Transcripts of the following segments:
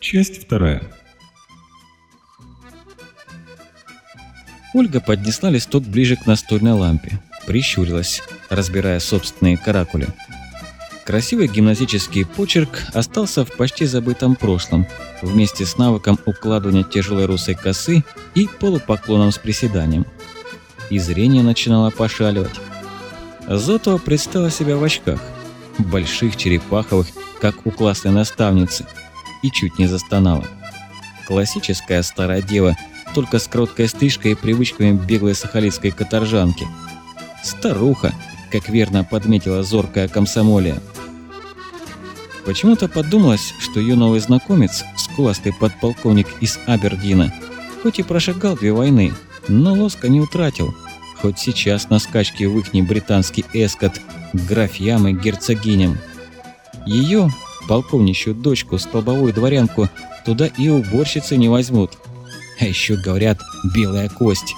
Часть вторая. Ольга поднесла листок ближе к настольной лампе, прищурилась, разбирая собственные каракули. Красивый гимназический почерк остался в почти забытом прошлом, вместе с навыком укладывания тяжелой русой косы и полупоклоном с приседанием. И зрение начинало пошаливать. Зотова представила себя в очках, больших, черепаховых, как у классной наставницы – и чуть не застонала. Классическая старая дева, только с короткой стрижкой и привычками беглой сахалинской каторжанки. Старуха, как верно подметила зоркая комсомолия. Почему-то подумалось, что ее новый знакомец, скуластый подполковник из Абердина, хоть и прошагал две войны, но лоска не утратил, хоть сейчас на скачке в ихний британский эскот графьям и герцогиням. Ее, полковничью дочку, столбовую дворянку, туда и уборщицы не возьмут. А еще говорят «белая кость».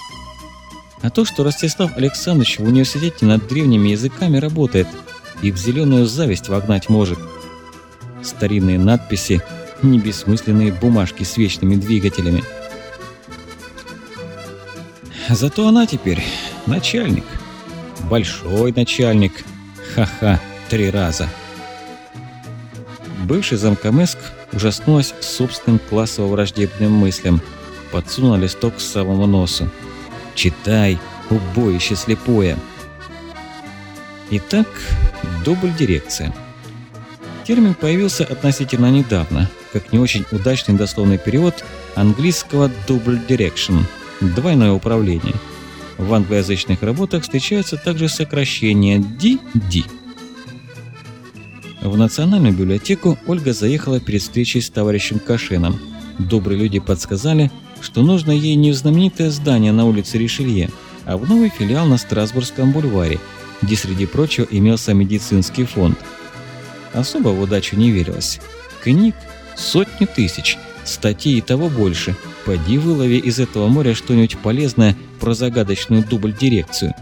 А то, что Ростислав Александрович в университете над древними языками работает и в зеленую зависть вогнать может. Старинные надписи, не бессмысленные бумажки с вечными двигателями. Зато она теперь начальник. Большой начальник. Ха-ха, три раза. Бывший замкомеск ужаснулась собственным классово-враждебным мыслям. Подсунула листок к самому носу. «Читай, убоище слепое!» Итак, дубль-дирекция. Термин появился относительно недавно, как не очень удачный дословный перевод английского «double direction» – двойное управление. В англоязычных работах встречается также сокращение DD. В Национальную библиотеку Ольга заехала перед встречей с товарищем Кашином. Добрые люди подсказали, что нужно ей не в знаменитое здание на улице Ришелье, а в новый филиал на Страсбургском бульваре, где среди прочего имелся медицинский фонд. Особо в удачу не верилось. Книг сотни тысяч, статей и того больше. Поди вылови из этого моря что-нибудь полезное про загадочную дубль-дирекцию.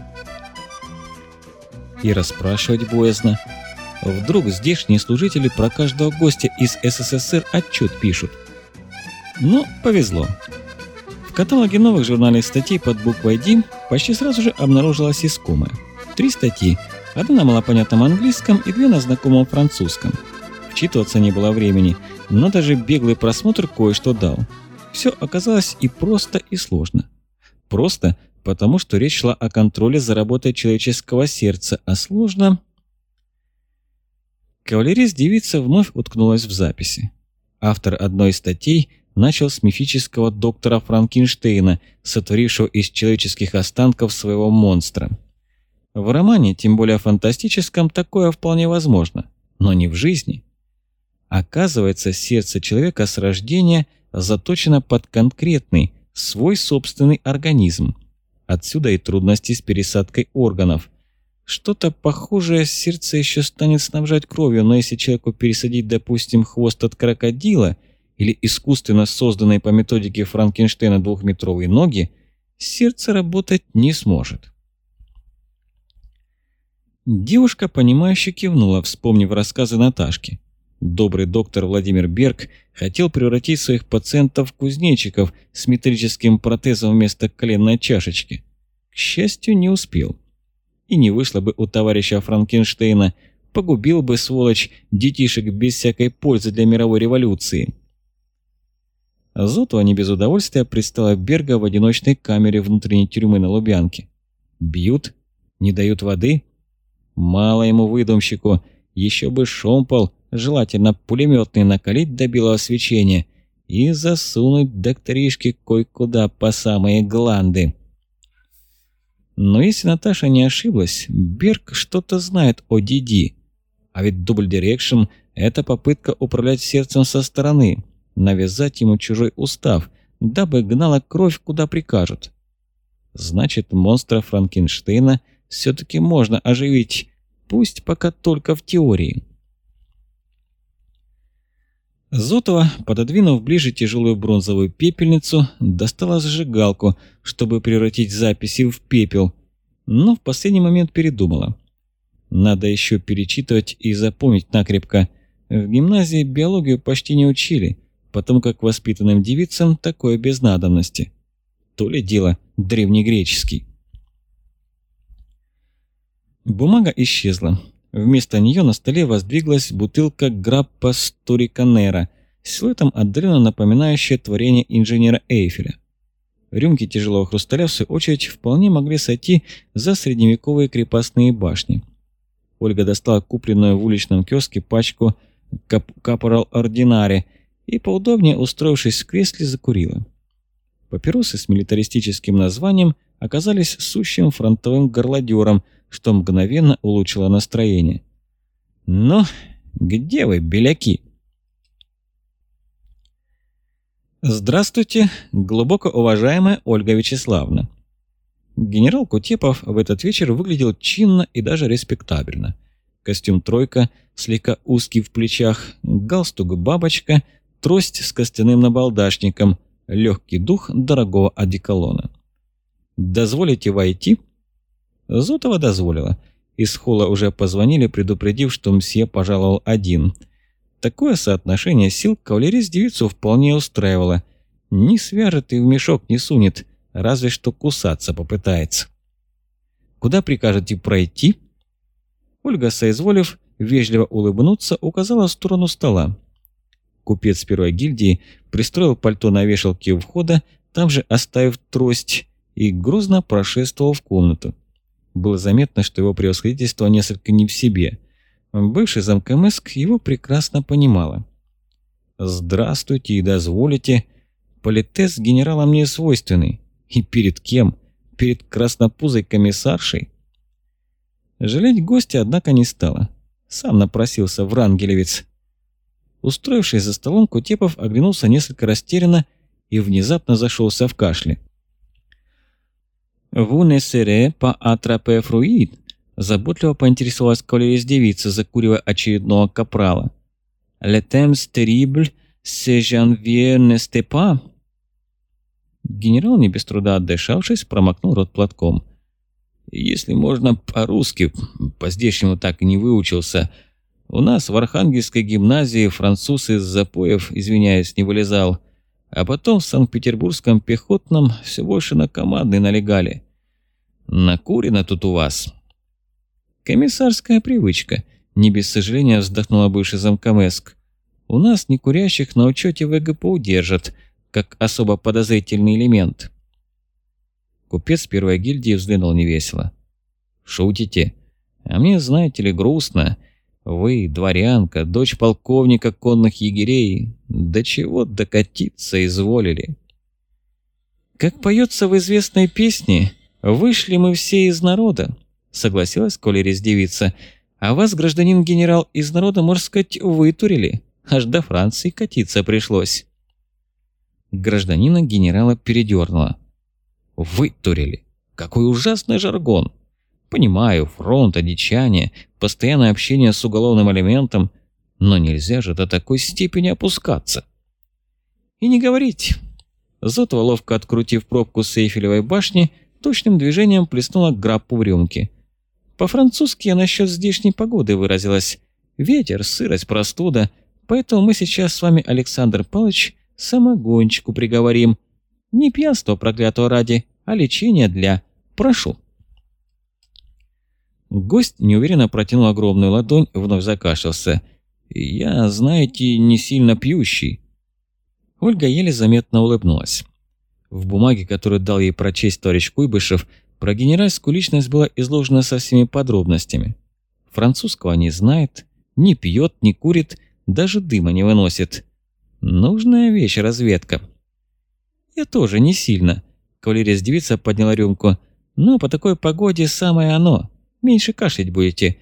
И расспрашивать боязно – Вдруг здешние служители про каждого гостя из СССР отчет пишут. Ну, повезло. В каталоге новых журнальных статей под буквой «Д» почти сразу же обнаружилась искомая. Три статьи, одна на малопонятном английском и две на знакомом французском. Вчитываться не было времени, но даже беглый просмотр кое-что дал. Все оказалось и просто, и сложно. Просто, потому что речь шла о контроле за работой человеческого сердца, а сложно Кавалерист-девица вновь уткнулась в записи. Автор одной из статей начал с мифического доктора Франкенштейна, сотворившего из человеческих останков своего монстра. В романе, тем более фантастическом, такое вполне возможно, но не в жизни. Оказывается, сердце человека с рождения заточено под конкретный, свой собственный организм. Отсюда и трудности с пересадкой органов – что-то похожее сердце еще станет снабжать кровью, но если человеку пересадить, допустим, хвост от крокодила или искусственно созданные по методике Франкенштейна двухметровые ноги, сердце работать не сможет. Девушка, понимающе кивнула, вспомнив рассказы Наташки. Добрый доктор Владимир Берг хотел превратить своих пациентов в кузнечиков с металлическим протезом вместо коленной чашечки. К счастью, не успел и не вышло бы у товарища Франкенштейна, погубил бы, сволочь, детишек без всякой пользы для мировой революции. Зотова не без удовольствия пристала Берга в одиночной камере внутренней тюрьмы на Лубянке. Бьют? Не дают воды? Мало ему выдумщику, еще бы шомпол, желательно пулеметный, накалить до белого свечения и засунуть докторишки кое-куда по самые гланды. Но если Наташа не ошиблась, Берг что-то знает о Диди. А ведь Double Direction – это попытка управлять сердцем со стороны, навязать ему чужой устав, дабы гнала кровь, куда прикажут. Значит, монстра Франкенштейна все-таки можно оживить, пусть пока только в теории. Зотова, пододвинув ближе тяжелую бронзовую пепельницу, достала зажигалку, чтобы превратить записи в пепел, но в последний момент передумала. Надо еще перечитывать и запомнить накрепко. В гимназии биологию почти не учили, потому как воспитанным девицам такое без надобности. То ли дело древнегреческий. Бумага исчезла. Вместо нее на столе воздвиглась бутылка граппа Сториканера, силуэтом отдаленно напоминающая творение инженера Эйфеля. Рюмки тяжелого хрусталя, в свою очередь, вполне могли сойти за средневековые крепостные башни. Ольга достала купленную в уличном киоске пачку кап «Капорал Ординари» и, поудобнее устроившись в кресле, закурила. Папиросы с милитаристическим названием оказались сущим фронтовым горлодером, что мгновенно улучшило настроение. «Ну, где вы, беляки?» «Здравствуйте, глубоко уважаемая Ольга Вячеславовна». Генерал Кутепов в этот вечер выглядел чинно и даже респектабельно. Костюм «тройка», слегка узкий в плечах, галстук «бабочка», трость с костяным набалдашником, легкий дух дорогого одеколона. «Дозволите войти?» Зотова дозволила. Из холла уже позвонили, предупредив, что мсье пожаловал один – Такое соотношение сил кавалерист девицу вполне устраивало. Не свяжет и в мешок не сунет, разве что кусаться попытается. «Куда прикажете пройти?» Ольга, соизволив, вежливо улыбнуться, указала в сторону стола. Купец первой гильдии пристроил пальто на вешалке у входа, там же оставив трость, и грозно прошествовал в комнату. Было заметно, что его превосходительство несколько не в себе – Бывший замкомыск его прекрасно понимала. «Здравствуйте и дозволите. Политез генерала мне свойственный. И перед кем? Перед краснопузой комиссаршей?» Жалеть гостя, однако, не стало. Сам напросился в Рангелевец. Устроившись за столом, Кутепов оглянулся несколько растерянно и внезапно зашелся в кашле. «Vous ne serez pas attrapé fruit?» Заботливо поинтересовалась кавалерист-девица, закуривая очередного капрала. «Le temps terrible, c'est janvier n'est pas?» Генерал, не без труда отдышавшись, промокнул рот платком. «Если можно по-русски, по-здешнему так и не выучился. У нас в Архангельской гимназии француз из запоев, извиняюсь, не вылезал. А потом в Санкт-Петербургском пехотном все больше на командный налегали. Накурено тут у вас». «Комиссарская привычка», – не без сожаления вздохнула бывший замкомеск. «У нас некурящих на учете ВГПУ держат, как особо подозрительный элемент». Купец первой гильдии взглянул невесело. «Шутите? А мне, знаете ли, грустно. Вы, дворянка, дочь полковника конных егерей, до чего докатиться изволили?» Как поется в известной песне, «Вышли мы все из народа», — согласилась Колерис девица. «А вас, гражданин генерал, из народа, можно сказать, вытурили. Аж до Франции катиться пришлось». Гражданина генерала передернула. «Вытурили? Какой ужасный жаргон! Понимаю, фронт, одичание, постоянное общение с уголовным элементом, но нельзя же до такой степени опускаться». «И не говорить». Зотова, ловко открутив пробку с Эйфелевой башни, точным движением плеснула граппу в рюмке. По-французски я насчет здешней погоды выразилась. Ветер, сырость, простуда. Поэтому мы сейчас с вами, Александр Павлович, самогончику приговорим. Не пьянство проклятого ради, а лечение для... Прошу». Гость неуверенно протянул огромную ладонь, вновь закашлялся. «Я, знаете, не сильно пьющий». Ольга еле заметно улыбнулась. В бумаге, которую дал ей прочесть товарищ Куйбышев, про генеральскую личность была изложена со всеми подробностями. Французского не знает, не пьет, не курит, даже дыма не выносит. Нужная вещь разведка. Я тоже не сильно. Кавалерист девица подняла рюмку. Но по такой погоде самое оно. Меньше кашлять будете.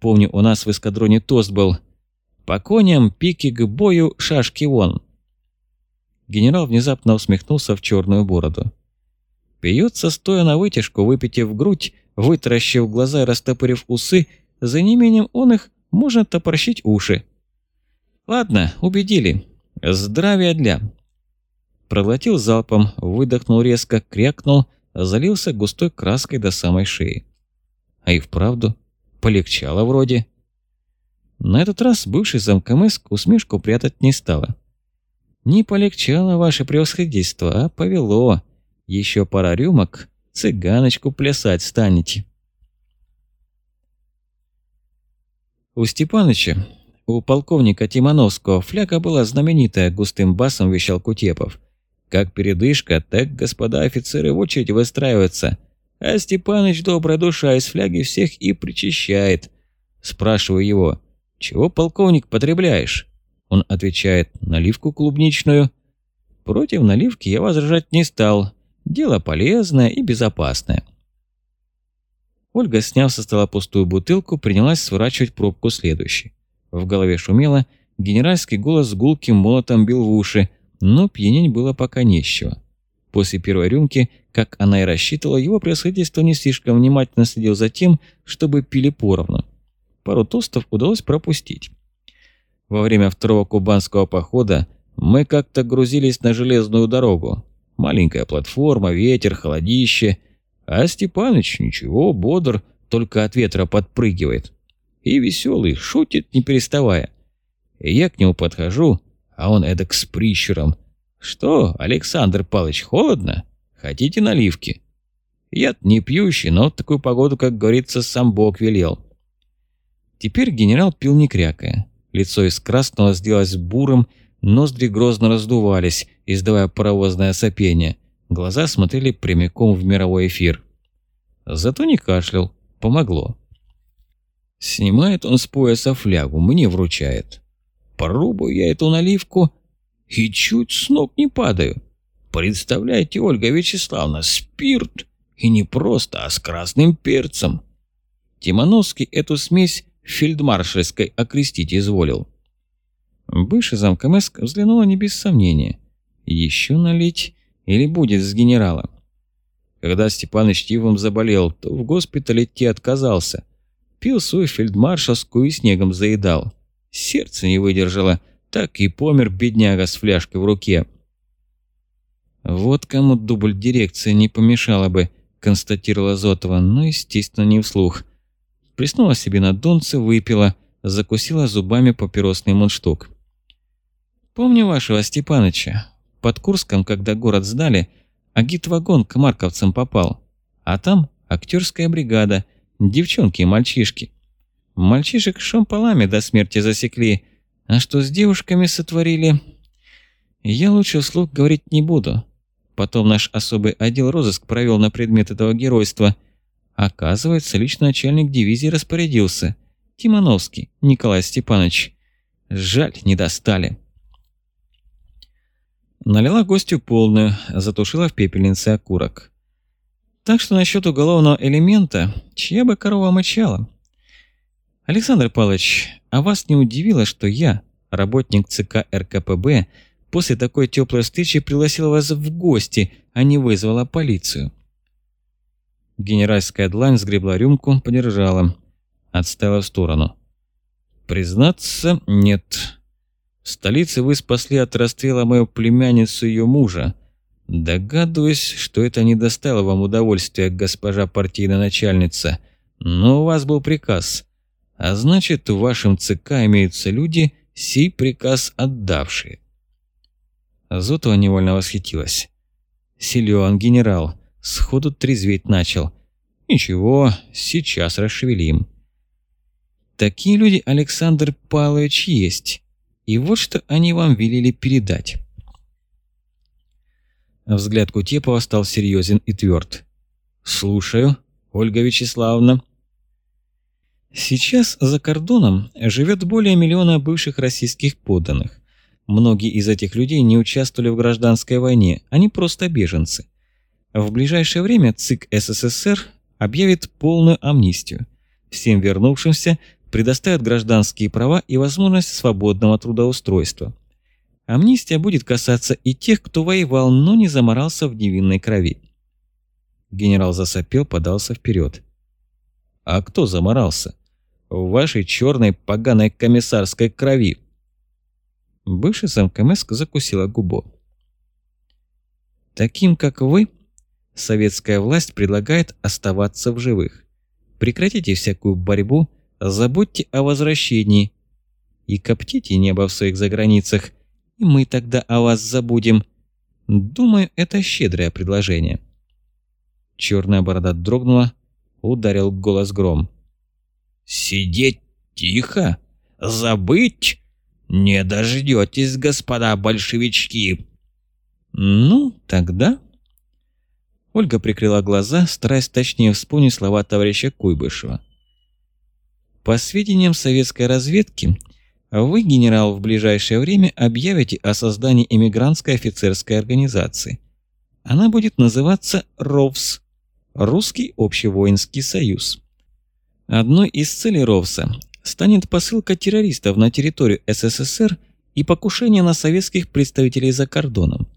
Помню, у нас в эскадроне тост был. По коням, пики к бою, шашки вон. Генерал внезапно усмехнулся в черную бороду. Пьется стоя на вытяжку, выпитив грудь, вытаращив глаза и растопырив усы, за неимением он их можно топорщить уши. Ладно, убедили. Здравия для. Проглотил залпом, выдохнул резко, крякнул, залился густой краской до самой шеи. А и вправду, полегчало вроде. На этот раз бывший замкомыск усмешку прятать не стала. Не полегчало ваше превосходительство, а повело. Еще пара рюмок, цыганочку плясать станете. У Степаныча, у полковника Тимановского, фляга была знаменитая, густым басом вещал Кутепов. Как передышка, так господа офицеры в очередь выстраиваются. А Степаныч, добрая душа, из фляги всех и причащает. Спрашиваю его, чего, полковник, потребляешь? Он отвечает, наливку клубничную. Против наливки я возражать не стал. Дело полезное и безопасное. Ольга, сняв со стола пустую бутылку, принялась сворачивать пробку следующей. В голове шумело, генеральский голос гулким молотом бил в уши, но пьянень было пока нечего. После первой рюмки, как она и рассчитывала, его происходительство не слишком внимательно следил за тем, чтобы пили поровну. Пару тостов удалось пропустить. Во время второго кубанского похода мы как-то грузились на железную дорогу. Маленькая платформа, ветер, холодище. А Степаныч ничего, бодр, только от ветра подпрыгивает. И веселый, шутит не переставая. И я к нему подхожу, а он эдак с прищуром. «Что, Александр Палыч, холодно? Хотите наливки?» Я не пьющий, но в такую погоду, как говорится, сам Бог велел. Теперь генерал пил не крякая. Лицо из красного сделалось бурым, ноздри грозно раздувались, издавая паровозное сопение. Глаза смотрели прямиком в мировой эфир. Зато не кашлял. Помогло. Снимает он с пояса флягу, мне вручает. Пробую я эту наливку и чуть с ног не падаю. Представляете, Ольга Вячеславовна, спирт. И не просто, а с красным перцем. Тимановский эту смесь фельдмаршальской окрестить изволил. Бывший замком СК взглянула не без сомнения. Еще налить или будет с генералом? Когда Степаныч Тивом заболел, то в госпитале идти отказался. Пил свою фельдмаршалскую и снегом заедал. Сердце не выдержало, так и помер бедняга с фляжкой в руке. «Вот кому дубль дирекции не помешала бы», – констатировала Зотова, но, естественно, не вслух – Приснула себе на донце, выпила, закусила зубами папиросный мундштук. «Помню вашего Степаныча. Под Курском, когда город сдали, агит-вагон к марковцам попал. А там актерская бригада, девчонки и мальчишки. Мальчишек шампалами до смерти засекли, а что с девушками сотворили, я лучше вслух говорить не буду. Потом наш особый отдел розыск провел на предмет этого геройства – Оказывается, лично начальник дивизии распорядился. Тимановский Николай Степанович. Жаль, не достали. Налила гостю полную, затушила в пепельнице окурок. Так что насчет уголовного элемента, чья бы корова мычала? Александр Павлович, а вас не удивило, что я, работник ЦК РКПБ, после такой теплой встречи пригласил вас в гости, а не вызвала полицию? Генеральская длань сгребла рюмку, подержала. Отставила в сторону. «Признаться, нет. В столице вы спасли от расстрела мою племянницу и ее мужа. Догадываюсь, что это не доставило вам удовольствия, госпожа партийная начальница. Но у вас был приказ. А значит, в вашем ЦК имеются люди, сей приказ отдавшие». Зотова невольно восхитилась. «Силён, генерал сходу трезветь начал. Ничего, сейчас расшевелим. Такие люди, Александр Павлович, есть. И вот что они вам велели передать. Взгляд Кутепова стал серьезен и тверд. «Слушаю, Ольга Вячеславовна». Сейчас за кордоном живет более миллиона бывших российских подданных. Многие из этих людей не участвовали в гражданской войне, они просто беженцы. В ближайшее время ЦИК СССР объявит полную амнистию. Всем вернувшимся предоставят гражданские права и возможность свободного трудоустройства. Амнистия будет касаться и тех, кто воевал, но не заморался в невинной крови. Генерал засопел, подался вперед. «А кто заморался? В вашей черной поганой комиссарской крови!» Бывший сам КМС закусила губу. «Таким, как вы, Советская власть предлагает оставаться в живых. Прекратите всякую борьбу, забудьте о возвращении и коптите небо в своих заграницах, и мы тогда о вас забудем. Думаю, это щедрое предложение». Черная борода дрогнула, ударил голос гром. «Сидеть тихо? Забыть? Не дождетесь, господа большевички!» «Ну, тогда...» Ольга прикрыла глаза, стараясь точнее вспомнить слова товарища Куйбышева. «По сведениям советской разведки, вы, генерал, в ближайшее время объявите о создании эмигрантской офицерской организации. Она будет называться РОВС – Русский общевоинский союз. Одной из целей РОВСа станет посылка террористов на территорию СССР и покушение на советских представителей за кордоном.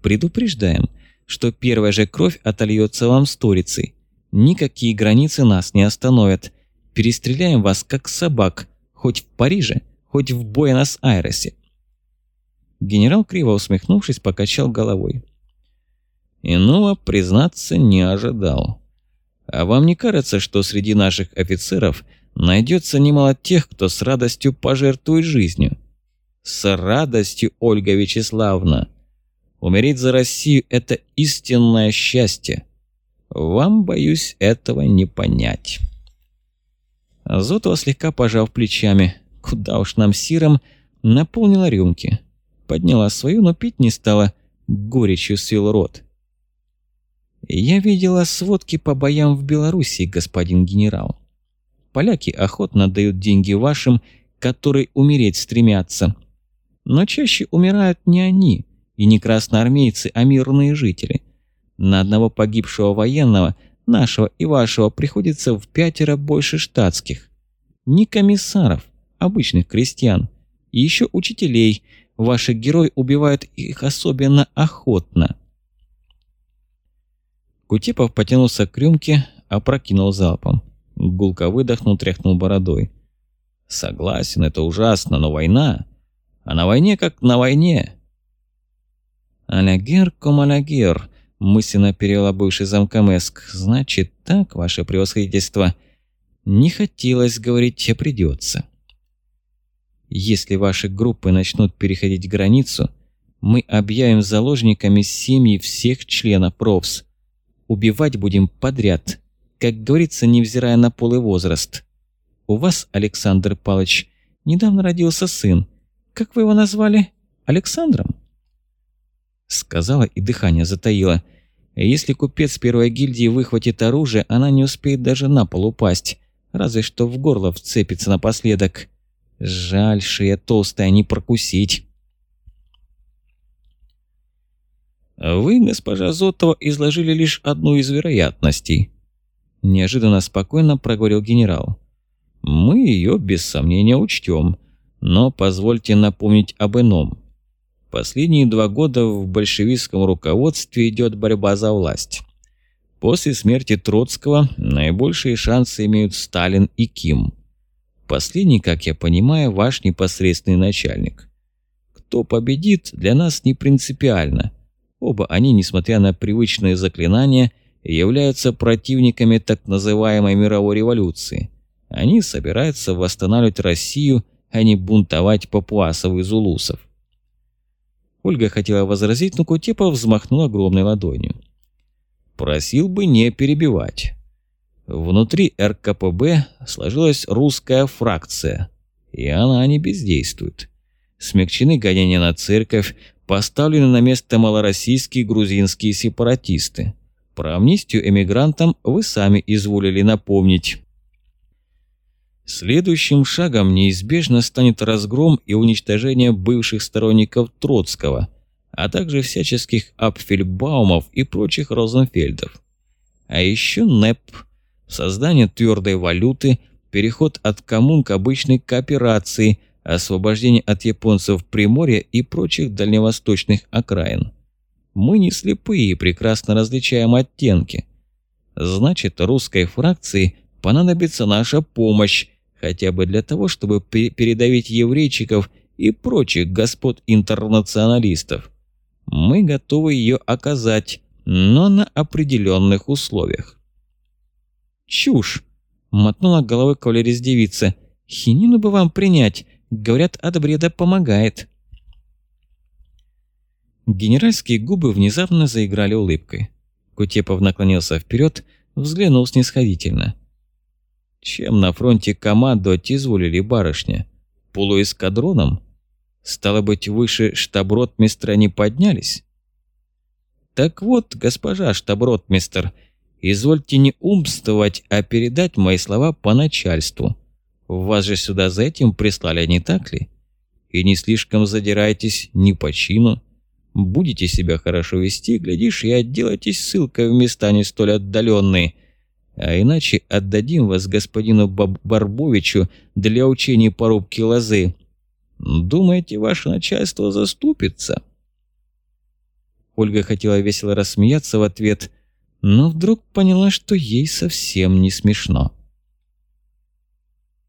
Предупреждаем, что первая же кровь отольется вам сторицей. Никакие границы нас не остановят. Перестреляем вас, как собак, хоть в Париже, хоть в Буэнос-Айресе. Генерал, криво усмехнувшись, покачал головой. Иного, признаться, не ожидал. А вам не кажется, что среди наших офицеров найдется немало тех, кто с радостью пожертвует жизнью? С радостью, Ольга Вячеславна. Умереть за Россию – это истинное счастье. Вам, боюсь, этого не понять. Зотова, слегка пожав плечами, куда уж нам сиром, наполнила рюмки. Подняла свою, но пить не стала, горечью свел рот. «Я видела сводки по боям в Белоруссии, господин генерал. Поляки охотно дают деньги вашим, которые умереть стремятся. Но чаще умирают не они, и не красноармейцы, а мирные жители. На одного погибшего военного, нашего и вашего, приходится в пятеро больше штатских. Не комиссаров, обычных крестьян. И еще учителей. Ваши герои убивают их особенно охотно. Кутепов потянулся к рюмке, опрокинул залпом. Гулко выдохнул, тряхнул бородой. «Согласен, это ужасно, но война... А на войне как на войне...» «Алягер ком алягер», — мысленно перевела бывший замкомеск. «Значит так, ваше превосходительство...» «Не хотелось говорить, а придется. Если ваши группы начнут переходить границу, мы объявим заложниками семьи всех членов ПРОВС. Убивать будем подряд, как говорится, невзирая на пол и возраст. У вас, Александр Палыч, недавно родился сын. Как вы его назвали? Александром? Сказала и дыхание затаила. Если купец первой гильдии выхватит оружие, она не успеет даже на пол упасть, разве что в горло вцепится напоследок. Жаль, шея толстая, не прокусить. Вы, госпожа Зотова, изложили лишь одну из вероятностей. Неожиданно спокойно проговорил генерал. Мы ее без сомнения учтем, но позвольте напомнить об ином. Последние два года в большевистском руководстве идет борьба за власть. После смерти Троцкого наибольшие шансы имеют Сталин и Ким. Последний, как я понимаю, ваш непосредственный начальник. Кто победит, для нас не принципиально. Оба они, несмотря на привычные заклинания, являются противниками так называемой мировой революции. Они собираются восстанавливать Россию, а не бунтовать папуасов и зулусов. Ольга хотела возразить, но Кутепов взмахнул огромной ладонью. «Просил бы не перебивать. Внутри РКПБ сложилась русская фракция, и она не бездействует. Смягчены гонения на церковь, поставлены на место малороссийские грузинские сепаратисты. Про амнистию эмигрантам вы сами изволили напомнить. Следующим шагом неизбежно станет разгром и уничтожение бывших сторонников Троцкого, а также всяческих Апфельбаумов и прочих Розенфельдов. А еще НЭП – создание твердой валюты, переход от коммун к обычной кооперации, освобождение от японцев Приморья и прочих дальневосточных окраин. Мы не слепые и прекрасно различаем оттенки. Значит, русской фракции понадобится наша помощь, хотя бы для того, чтобы передавить еврейчиков и прочих господ интернационалистов. Мы готовы ее оказать, но на определенных условиях. «Чушь!» – мотнула головой кавалерист девица. «Хинину бы вам принять. Говорят, от бреда помогает». Генеральские губы внезапно заиграли улыбкой. Кутепов наклонился вперед, взглянул снисходительно. «Чем на фронте командовать изволили, барышня? Полуэскадроном? Стало быть, выше штаб-ротмистра не поднялись?» «Так вот, госпожа штаб-ротмистр, извольте не умствовать, а передать мои слова по начальству. Вас же сюда за этим прислали, не так ли? И не слишком задирайтесь ни по чину». Будете себя хорошо вести, глядишь, и отделайтесь ссылкой в места не столь отдаленные. А иначе отдадим вас господину Баб Барбовичу для учения порубки лозы. Думаете, ваше начальство заступится?» Ольга хотела весело рассмеяться в ответ, но вдруг поняла, что ей совсем не смешно.